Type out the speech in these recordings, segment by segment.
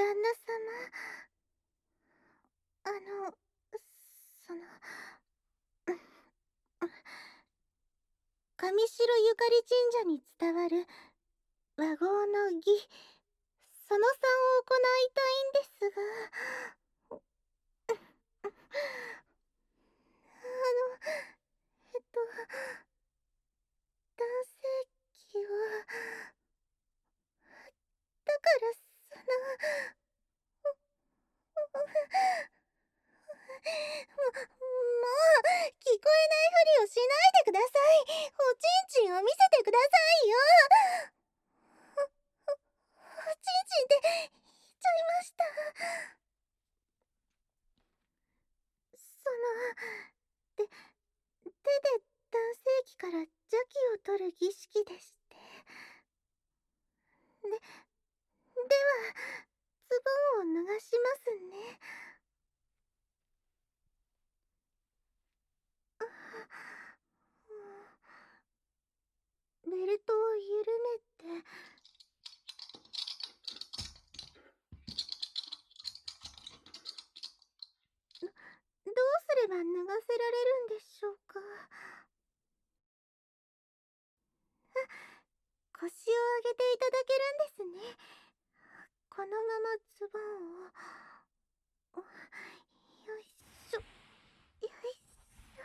旦那様。あの、その、上白ゆかり神社に伝わる和合の儀、その3を行いたいんですが、あの、えっと、男性器を、だからな緩めて、ど、どうすれば脱がせられるんでしょうか。あ、腰を上げていただけるんですね。このままズボンを、およいしょ、よいしょ。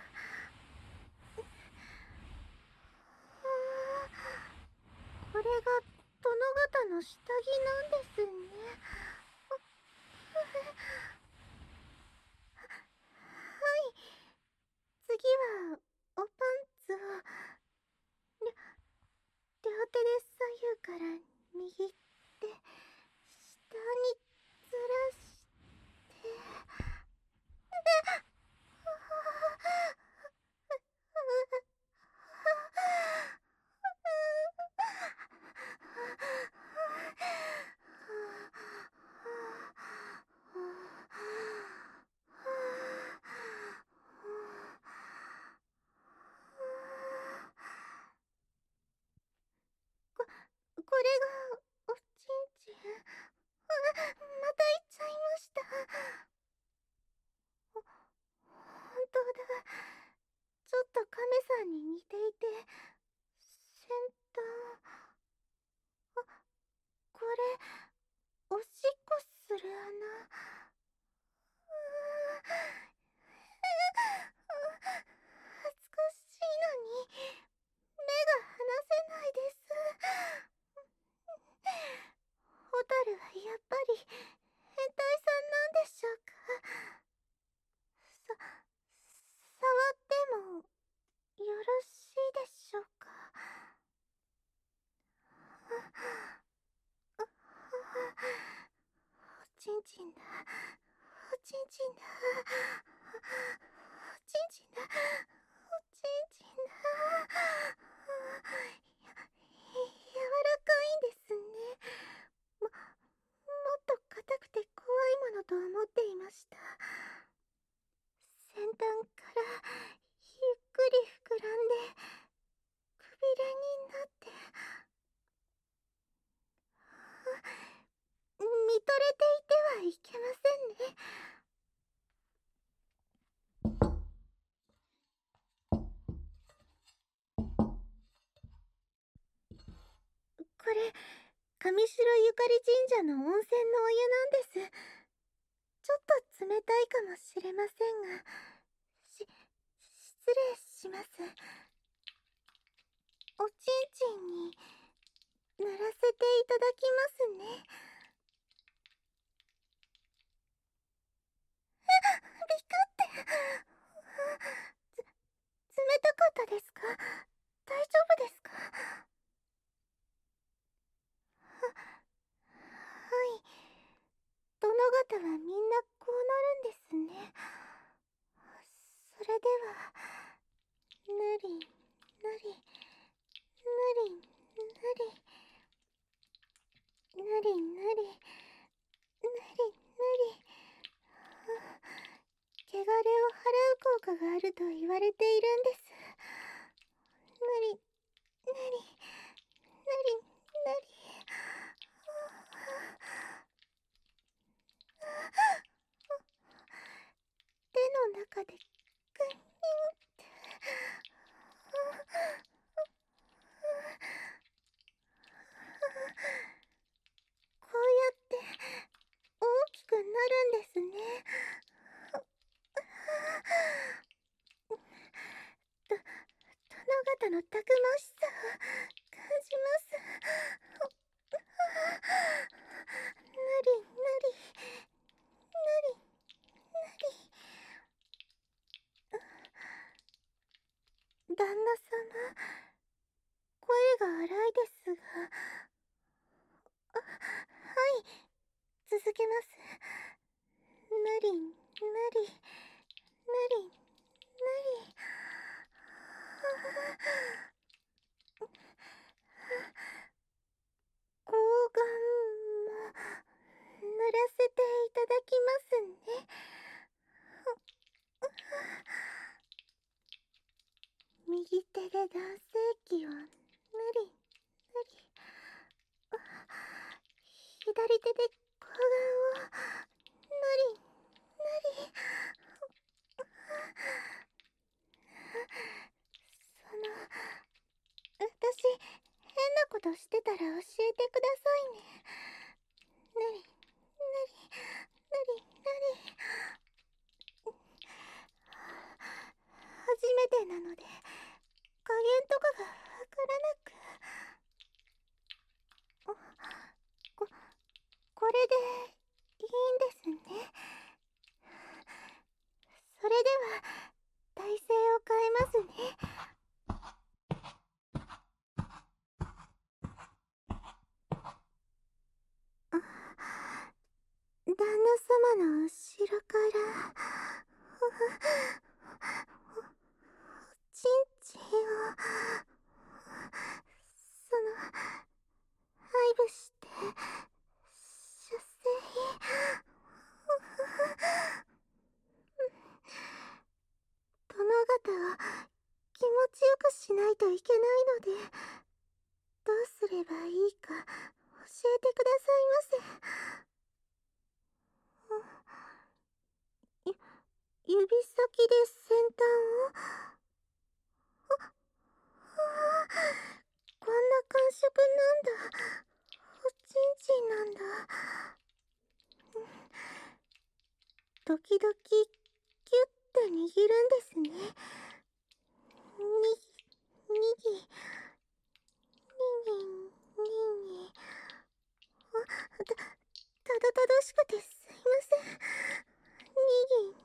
はあ、これが殿方の下着なんですね。はい。次は、おパンツを、両、両手で左右から握って、下にずらして、こ、これが、おちんちん。あ、また言っちゃいました。ほ、本当だ。ちょっと亀さんに似ていて、先端。あ、これ、おしっこする穴。うー恥ずかしいのに、目が離せないです。ホタルはやっぱり変態さんなんでしょうかさ、触ってもよろしいでしょうかおちんちんだ。おちんだ。おちんちんだ。おちんちんだ。や、柔らかいんですね。も、もっと硬くて怖いものと思っていました。先端からゆっくり膨らんで、くびれにな。って。見とれていてはいけませんね。れ、上白ゆかり神社の温泉のお湯なんです。ちょっと冷たいかもしれませんが、し、失礼します。おちんちんに、塗らせていただきますね。え、びくって。つ、冷たかったですか大丈夫ですか中でグンニンってこうやって大きくなるんですねと殿方のたくましさを感じますぬりぬりぬりぬり旦那様声が荒いですがあはい続けますぬりぬりぬりぬり睾丸も塗らせていただきますね手で男性器をぬりぬり左手で睾丸をぬりぬりその私変なことしてたら教えてくださいねぬりぬりぬりぬり初めてなのでとかがわからなくここれでいいんですね。それでは体勢を変えますね。旦那様の後ろから。ちんちんをその配布して射精殿方を気持ちよくしないといけないのでどうすればいいか教えてくださいませゆ指先で先端をああこんな感触なんだ。おちんちんなんだ時々キュッて握るんですね。にぎにぎにぎに。ぎあたたどたどしくてすいません。にぎ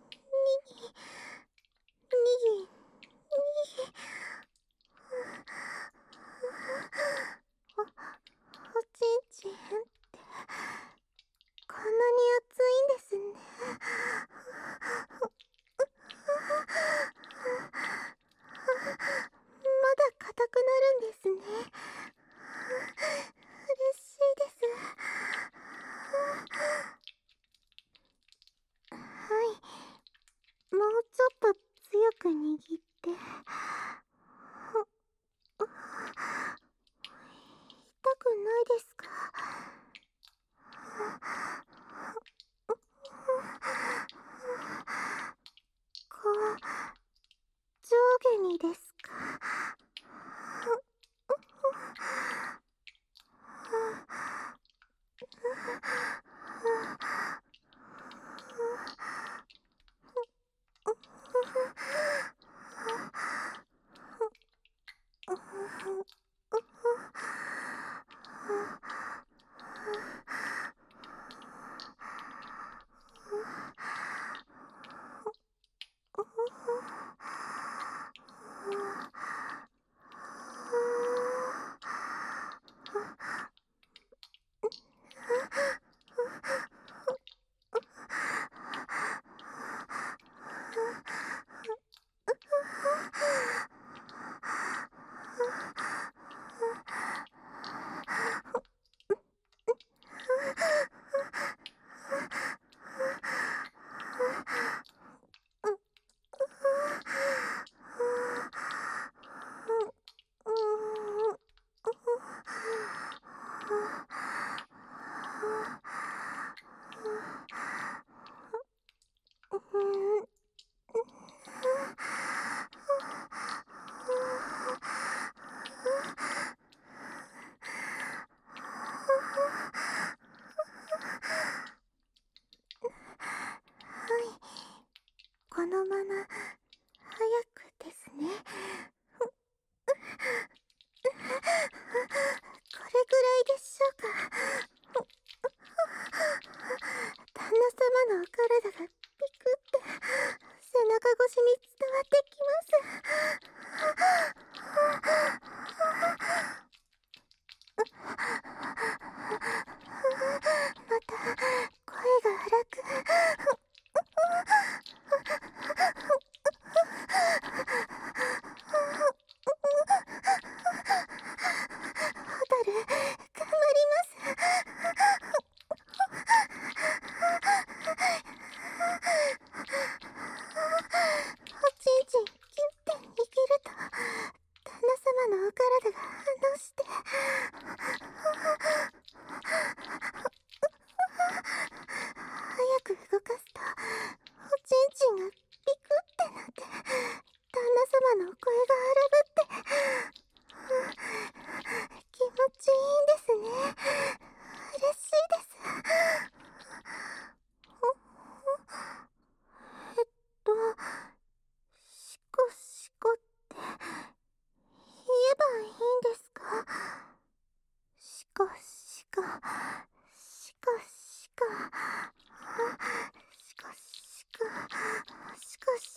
しみし。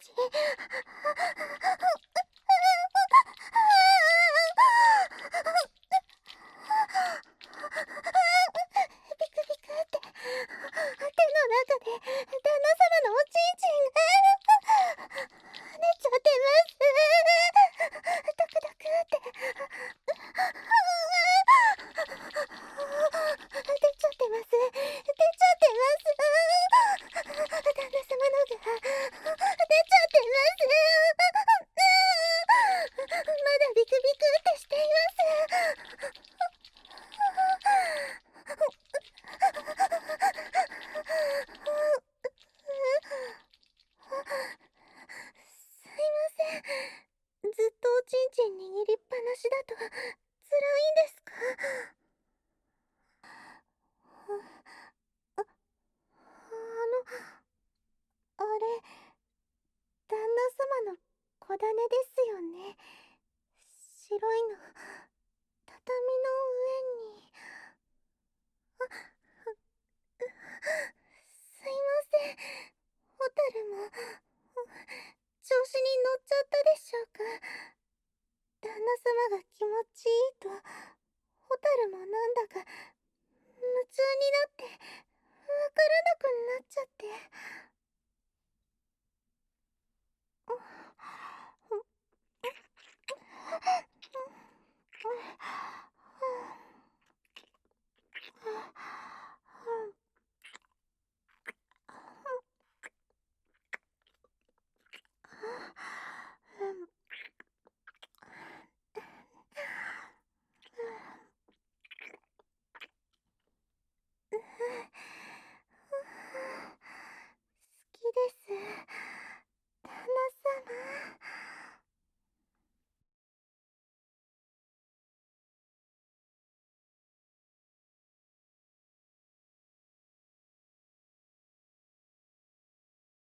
ちんち